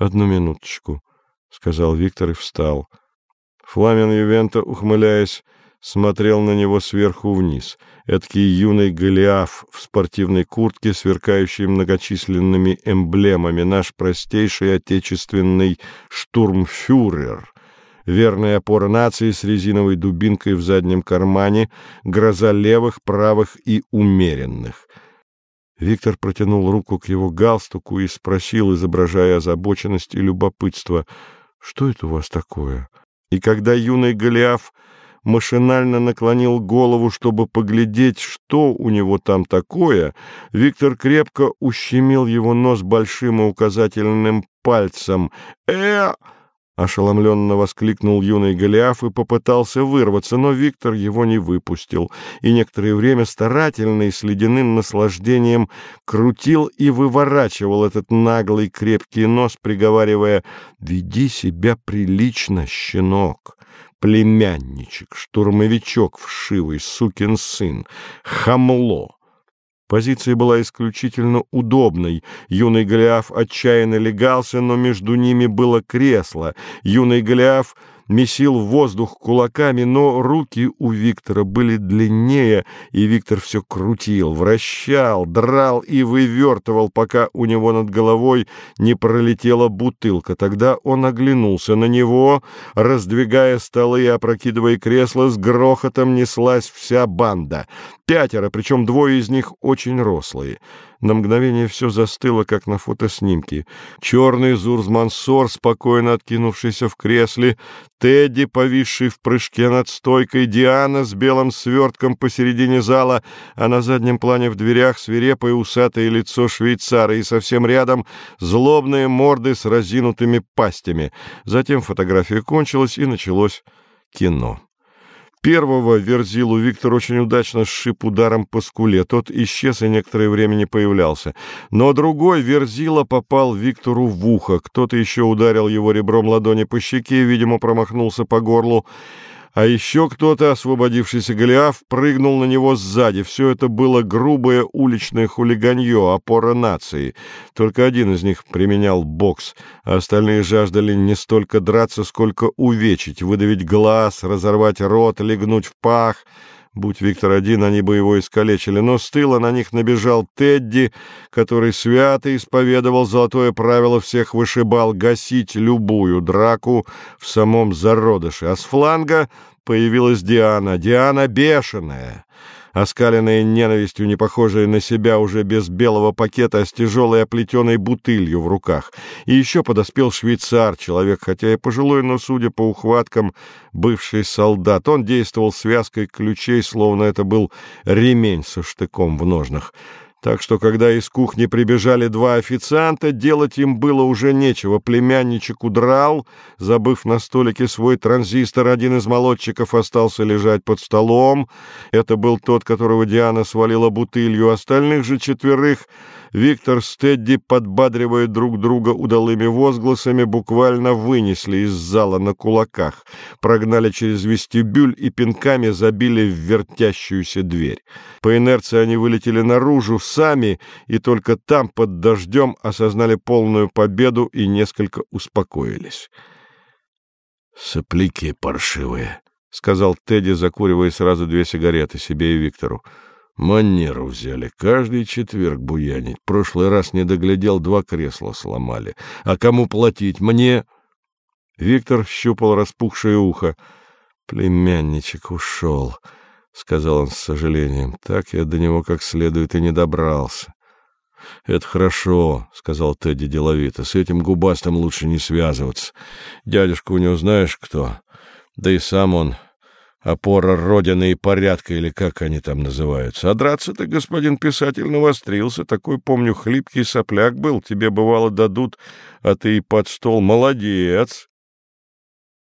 Одну минуточку, — сказал Виктор и встал. Фламен Ювента, ухмыляясь, смотрел на него сверху вниз. Эдакий юный Голиаф в спортивной куртке, сверкающий многочисленными эмблемами, наш простейший отечественный штурмфюрер, верная опора нации с резиновой дубинкой в заднем кармане, гроза левых, правых и умеренных. Виктор протянул руку к его галстуку и спросил, изображая озабоченность и любопытство, «Что это у вас такое?» И когда юный Голиаф машинально наклонил голову, чтобы поглядеть, что у него там такое, Виктор крепко ущемил его нос большим и указательным пальцем. «Э!» Ошеломленно воскликнул юный Голиаф и попытался вырваться, но Виктор его не выпустил, и некоторое время старательно и с ледяным наслаждением крутил и выворачивал этот наглый крепкий нос, приговаривая «Веди себя прилично, щенок!» племянничек, штурмовичок вшивый, сукин сын, хамло. Позиция была исключительно удобной. Юный Голиаф отчаянно легался, но между ними было кресло. Юный Голиаф месил воздух кулаками, но руки у Виктора были длиннее, и Виктор все крутил, вращал, драл и вывертывал, пока у него над головой не пролетела бутылка. Тогда он оглянулся на него, раздвигая столы и опрокидывая кресла, с грохотом неслась вся банда. Пятеро, причем двое из них очень рослые. На мгновение все застыло, как на фотоснимке. Черный Зурзмансор, спокойно откинувшийся в кресле, Тедди, повисший в прыжке над стойкой, Диана с белым свертком посередине зала, а на заднем плане в дверях свирепое усатое лицо швейцара и совсем рядом злобные морды с разинутыми пастями. Затем фотография кончилась, и началось кино. Первого Верзилу Виктор очень удачно сшиб ударом по скуле. Тот исчез и некоторое время не появлялся. Но другой Верзила попал Виктору в ухо. Кто-то еще ударил его ребром ладони по щеке, видимо, промахнулся по горлу а еще кто-то, освободившийся Голиаф, прыгнул на него сзади. Все это было грубое уличное хулиганье, опора нации. Только один из них применял бокс, а остальные жаждали не столько драться, сколько увечить, выдавить глаз, разорвать рот, легнуть в пах — Будь Виктор один, они бы его искалечили, но с тыла на них набежал Тедди, который свято исповедовал золотое правило всех вышибал гасить любую драку в самом зародыше, а с фланга появилась Диана, Диана бешеная оскаленная ненавистью, не похожая на себя уже без белого пакета, а с тяжелой оплетенной бутылью в руках. И еще подоспел швейцар, человек, хотя и пожилой, но, судя по ухваткам, бывший солдат. Он действовал связкой ключей, словно это был ремень со штыком в ножнах. Так что, когда из кухни прибежали два официанта, делать им было уже нечего. Племянничек удрал, забыв на столике свой транзистор. Один из молодчиков остался лежать под столом. Это был тот, которого Диана свалила бутылью. Остальных же четверых Виктор с Тедди, подбадривая друг друга удалыми возгласами, буквально вынесли из зала на кулаках, прогнали через вестибюль и пинками забили в вертящуюся дверь. По инерции они вылетели наружу сами, и только там под дождем осознали полную победу и несколько успокоились. «Сопляки паршивые», — сказал Тедди, закуривая сразу две сигареты себе и Виктору. Манеру взяли. Каждый четверг буянить. Прошлый раз не доглядел, два кресла сломали. А кому платить? Мне? Виктор щупал распухшее ухо. Племянничек ушел, — сказал он с сожалением. Так я до него как следует и не добрался. — Это хорошо, — сказал Тедди деловито. — С этим губастым лучше не связываться. Дядюшка у него знаешь кто? Да и сам он опора Родины и порядка, или как они там называются. А драться-то, господин писатель, навострился. Такой, помню, хлипкий сопляк был. Тебе, бывало, дадут, а ты и под стол. Молодец!